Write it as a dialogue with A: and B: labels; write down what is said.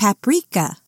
A: paprika.